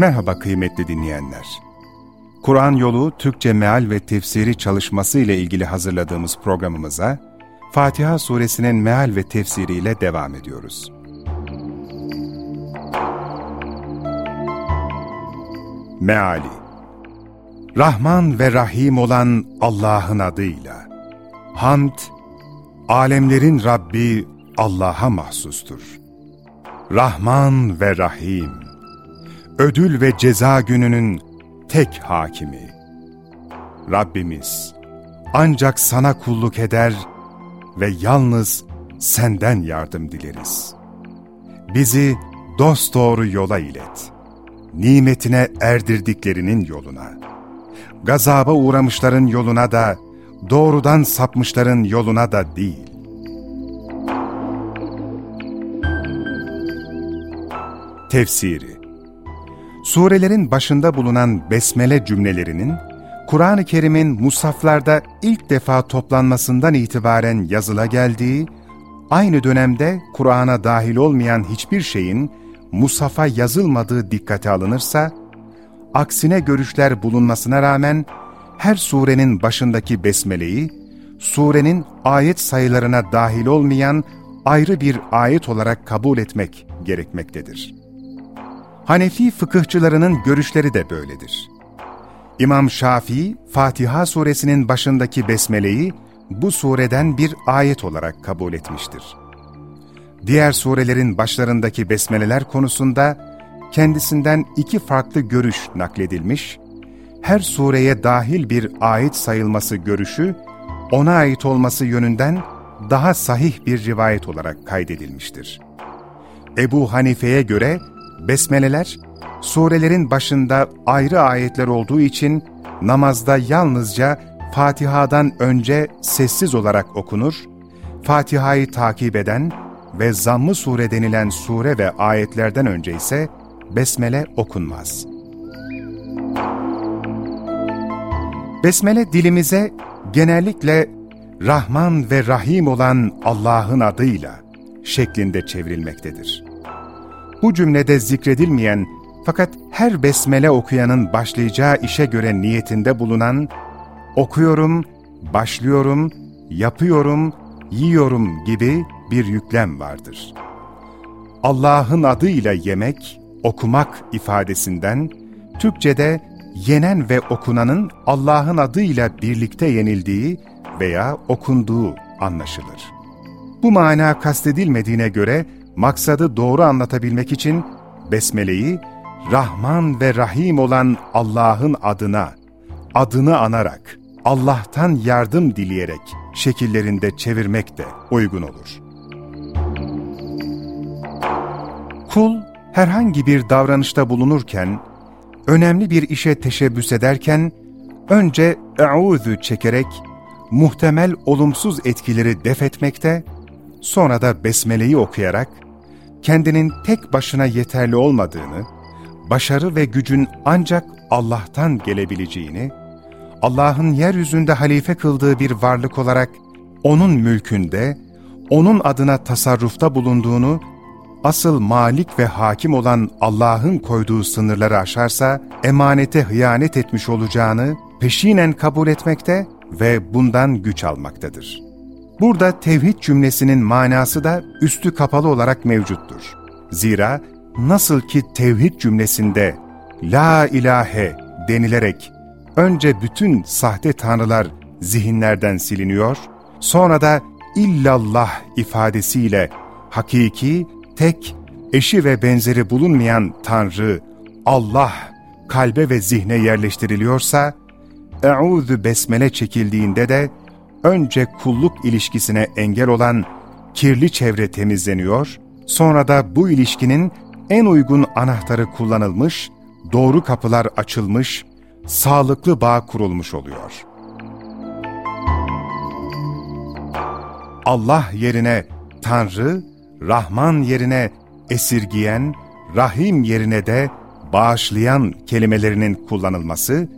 Merhaba kıymetli dinleyenler. Kur'an yolu Türkçe meal ve tefsiri çalışması ile ilgili hazırladığımız programımıza Fatiha suresinin meal ve tefsiriyle devam ediyoruz. Meali Rahman ve Rahim olan Allah'ın adıyla Hamd, alemlerin Rabbi Allah'a mahsustur. Rahman ve Rahim ödül ve ceza gününün tek hakimi. Rabbimiz, ancak sana kulluk eder ve yalnız senden yardım dileriz. Bizi dosdoğru yola ilet. Nimetine erdirdiklerinin yoluna. Gazaba uğramışların yoluna da, doğrudan sapmışların yoluna da değil. Tefsiri Surelerin başında bulunan besmele cümlelerinin, Kur'an-ı Kerim'in musaflarda ilk defa toplanmasından itibaren yazıla geldiği, aynı dönemde Kur'an'a dahil olmayan hiçbir şeyin musafa yazılmadığı dikkate alınırsa, aksine görüşler bulunmasına rağmen her surenin başındaki besmeleyi, surenin ayet sayılarına dahil olmayan ayrı bir ayet olarak kabul etmek gerekmektedir. Hanefi fıkıhçılarının görüşleri de böyledir. İmam Şafii, Fatiha suresinin başındaki besmeleyi bu sureden bir ayet olarak kabul etmiştir. Diğer surelerin başlarındaki besmeleler konusunda kendisinden iki farklı görüş nakledilmiş, her sureye dahil bir ayet sayılması görüşü, ona ait olması yönünden daha sahih bir rivayet olarak kaydedilmiştir. Ebu Hanife'ye göre Besmeleler, surelerin başında ayrı ayetler olduğu için namazda yalnızca Fatiha'dan önce sessiz olarak okunur, Fatiha'yı takip eden ve zamm-ı sure denilen sure ve ayetlerden önce ise Besmele okunmaz. Besmele dilimize genellikle Rahman ve Rahim olan Allah'ın adıyla şeklinde çevrilmektedir. Bu cümlede zikredilmeyen fakat her besmele okuyanın başlayacağı işe göre niyetinde bulunan okuyorum, başlıyorum, yapıyorum, yiyorum gibi bir yüklem vardır. Allah'ın adıyla yemek, okumak ifadesinden Türkçe'de yenen ve okunanın Allah'ın adıyla birlikte yenildiği veya okunduğu anlaşılır. Bu mana kastedilmediğine göre maksadı doğru anlatabilmek için Besmele'yi Rahman ve Rahim olan Allah'ın adına, adını anarak, Allah'tan yardım dileyerek şekillerinde çevirmek de uygun olur. Kul, herhangi bir davranışta bulunurken, önemli bir işe teşebbüs ederken, önce e'udhu çekerek, muhtemel olumsuz etkileri def etmekte, sonra da Besmele'yi okuyarak, kendinin tek başına yeterli olmadığını, başarı ve gücün ancak Allah'tan gelebileceğini, Allah'ın yeryüzünde halife kıldığı bir varlık olarak O'nun mülkünde, O'nun adına tasarrufta bulunduğunu, asıl malik ve hakim olan Allah'ın koyduğu sınırları aşarsa, emanete hıyanet etmiş olacağını peşinen kabul etmekte ve bundan güç almaktadır.'' Burada tevhid cümlesinin manası da üstü kapalı olarak mevcuttur. Zira nasıl ki tevhid cümlesinde La ilahe denilerek önce bütün sahte tanrılar zihinlerden siliniyor, sonra da illallah ifadesiyle hakiki, tek, eşi ve benzeri bulunmayan Tanrı, Allah kalbe ve zihne yerleştiriliyorsa, Eûzü besmele çekildiğinde de önce kulluk ilişkisine engel olan kirli çevre temizleniyor, sonra da bu ilişkinin en uygun anahtarı kullanılmış, doğru kapılar açılmış, sağlıklı bağ kurulmuş oluyor. Allah yerine Tanrı, Rahman yerine esirgiyen, Rahim yerine de bağışlayan kelimelerinin kullanılması,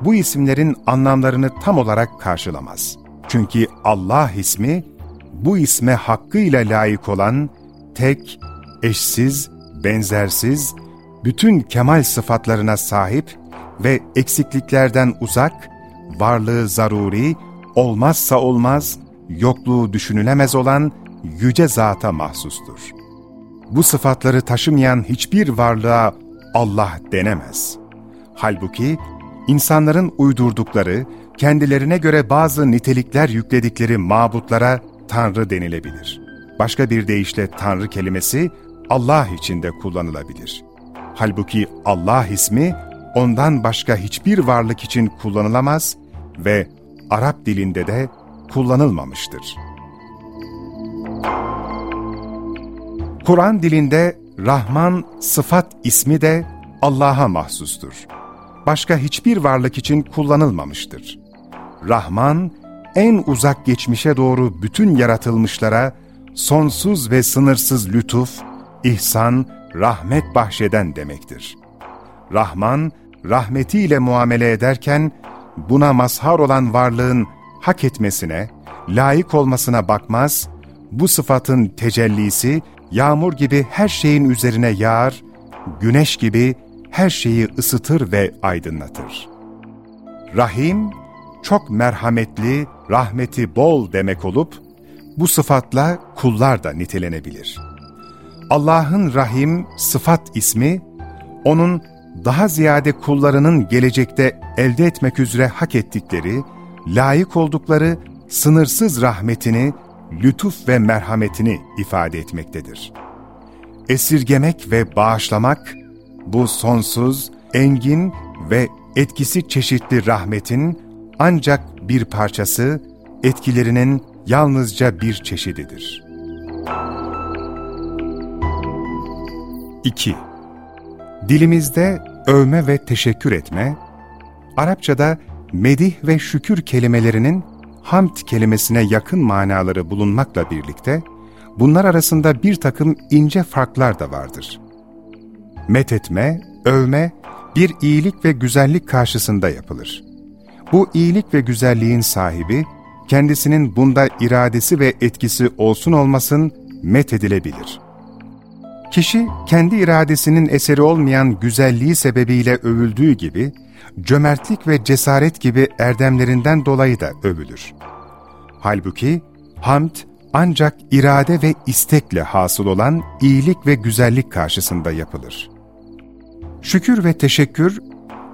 bu isimlerin anlamlarını tam olarak karşılamaz. Çünkü Allah ismi, bu isme hakkıyla layık olan, tek, eşsiz, benzersiz, bütün kemal sıfatlarına sahip ve eksikliklerden uzak, varlığı zaruri, olmazsa olmaz, yokluğu düşünülemez olan yüce zata mahsustur. Bu sıfatları taşımayan hiçbir varlığa Allah denemez. Halbuki insanların uydurdukları, kendilerine göre bazı nitelikler yükledikleri mabutlara Tanrı denilebilir. Başka bir deyişle Tanrı kelimesi Allah için de kullanılabilir. Halbuki Allah ismi ondan başka hiçbir varlık için kullanılamaz ve Arap dilinde de kullanılmamıştır. Kur'an dilinde Rahman sıfat ismi de Allah'a mahsustur. Başka hiçbir varlık için kullanılmamıştır. Rahman, en uzak geçmişe doğru bütün yaratılmışlara sonsuz ve sınırsız lütuf, ihsan, rahmet bahşeden demektir. Rahman, rahmetiyle muamele ederken, buna mazhar olan varlığın hak etmesine, layık olmasına bakmaz, bu sıfatın tecellisi, yağmur gibi her şeyin üzerine yağar, güneş gibi her şeyi ısıtır ve aydınlatır. Rahim, çok merhametli, rahmeti bol demek olup, bu sıfatla kullar da nitelenebilir. Allah'ın Rahim sıfat ismi, O'nun daha ziyade kullarının gelecekte elde etmek üzere hak ettikleri, layık oldukları sınırsız rahmetini, lütuf ve merhametini ifade etmektedir. Esirgemek ve bağışlamak, bu sonsuz, engin ve etkisi çeşitli rahmetin ancak bir parçası, etkilerinin yalnızca bir çeşididir. 2. Dilimizde övme ve teşekkür etme, Arapçada medih ve şükür kelimelerinin hamd kelimesine yakın manaları bulunmakla birlikte, bunlar arasında bir takım ince farklar da vardır. Methetme, övme, bir iyilik ve güzellik karşısında yapılır. Bu iyilik ve güzelliğin sahibi, kendisinin bunda iradesi ve etkisi olsun olmasın methedilebilir. Kişi kendi iradesinin eseri olmayan güzelliği sebebiyle övüldüğü gibi, cömertlik ve cesaret gibi erdemlerinden dolayı da övülür. Halbuki hamd ancak irade ve istekle hasıl olan iyilik ve güzellik karşısında yapılır. Şükür ve teşekkür,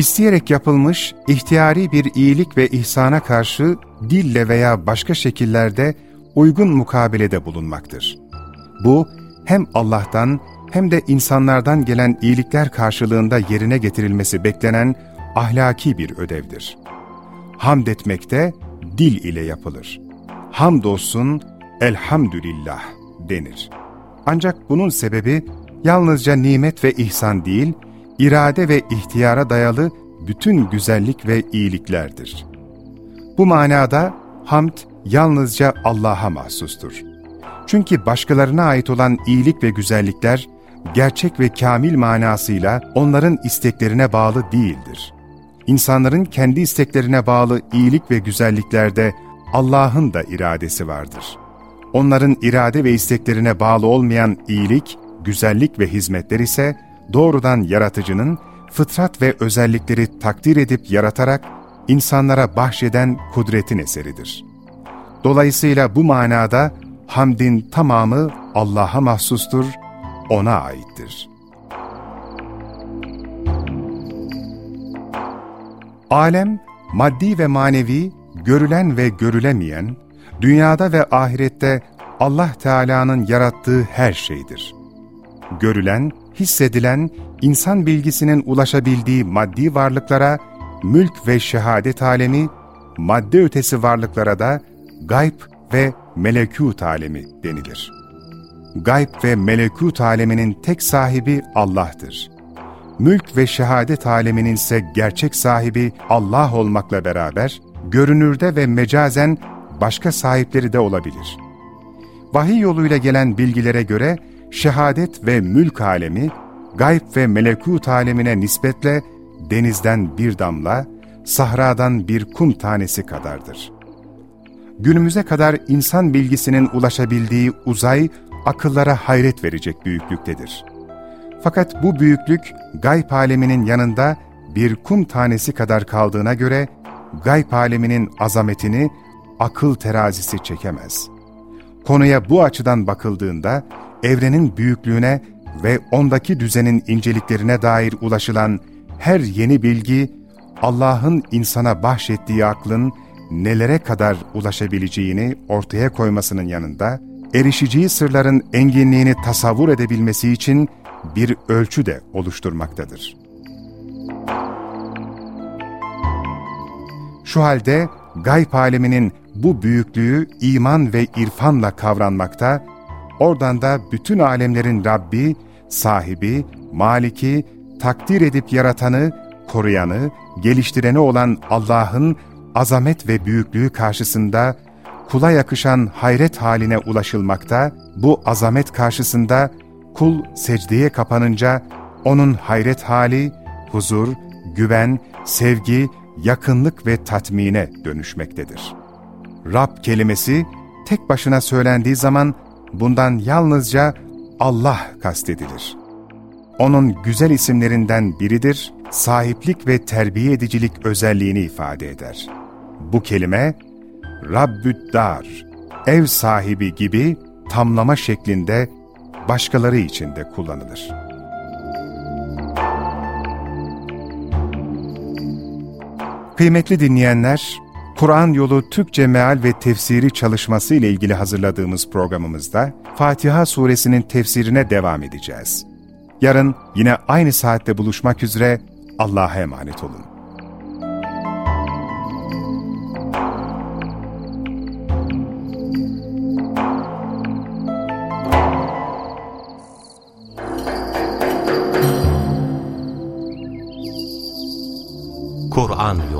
isteyerek yapılmış ihtiyari bir iyilik ve ihsana karşı dille veya başka şekillerde uygun mukabelede bulunmaktır. Bu, hem Allah'tan hem de insanlardan gelen iyilikler karşılığında yerine getirilmesi beklenen ahlaki bir ödevdir. Hamd etmek de dil ile yapılır. Hamdolsun, elhamdülillah denir. Ancak bunun sebebi yalnızca nimet ve ihsan değil, irade ve ihtiyara dayalı bütün güzellik ve iyiliklerdir. Bu manada hamd yalnızca Allah'a mahsustur. Çünkü başkalarına ait olan iyilik ve güzellikler, gerçek ve kamil manasıyla onların isteklerine bağlı değildir. İnsanların kendi isteklerine bağlı iyilik ve güzelliklerde Allah'ın da iradesi vardır. Onların irade ve isteklerine bağlı olmayan iyilik, güzellik ve hizmetler ise doğrudan yaratıcının fıtrat ve özellikleri takdir edip yaratarak insanlara bahşeden kudretin eseridir. Dolayısıyla bu manada hamdin tamamı Allah'a mahsustur, O'na aittir. Alem, maddi ve manevi, görülen ve görülemeyen, dünyada ve ahirette Allah Teala'nın yarattığı her şeydir. Görülen, hissedilen, insan bilgisinin ulaşabildiği maddi varlıklara, mülk ve şehadet alemi, madde ötesi varlıklara da gayb ve melekut alemi denilir. Gayb ve melekut aleminin tek sahibi Allah'tır. mülk ve şehadet aleminin ise gerçek sahibi Allah olmakla beraber, görünürde ve mecazen başka sahipleri de olabilir. Vahiy yoluyla gelen bilgilere göre, şehadet ve mülk alemi, gayb ve melekut alemine nispetle denizden bir damla, sahradan bir kum tanesi kadardır. Günümüze kadar insan bilgisinin ulaşabildiği uzay, akıllara hayret verecek büyüklüktedir. Fakat bu büyüklük, gayb aleminin yanında bir kum tanesi kadar kaldığına göre, gayb aleminin azametini akıl terazisi çekemez. Konuya bu açıdan bakıldığında, evrenin büyüklüğüne ve ondaki düzenin inceliklerine dair ulaşılan her yeni bilgi, Allah'ın insana bahşettiği aklın nelere kadar ulaşabileceğini ortaya koymasının yanında, erişeceği sırların enginliğini tasavvur edebilmesi için bir ölçü de oluşturmaktadır. Şu halde gayb aleminin bu büyüklüğü iman ve irfanla kavranmakta, oradan da bütün alemlerin Rabbi, sahibi, maliki, takdir edip yaratanı, koruyanı, geliştireni olan Allah'ın azamet ve büyüklüğü karşısında kula yakışan hayret haline ulaşılmakta, bu azamet karşısında kul secdeye kapanınca onun hayret hali, huzur, güven, sevgi, yakınlık ve tatmine dönüşmektedir. Rab kelimesi tek başına söylendiği zaman bundan yalnızca Allah kastedilir. Onun güzel isimlerinden biridir, sahiplik ve terbiye edicilik özelliğini ifade eder. Bu kelime, Rabbüddar, ev sahibi gibi tamlama şeklinde başkaları için de kullanılır. Kıymetli dinleyenler, Kur'an yolu Türkçe meal ve tefsiri çalışması ile ilgili hazırladığımız programımızda Fatiha suresinin tefsirine devam edeceğiz. Yarın yine aynı saatte buluşmak üzere Allah'a emanet olun. Kur'an Yolu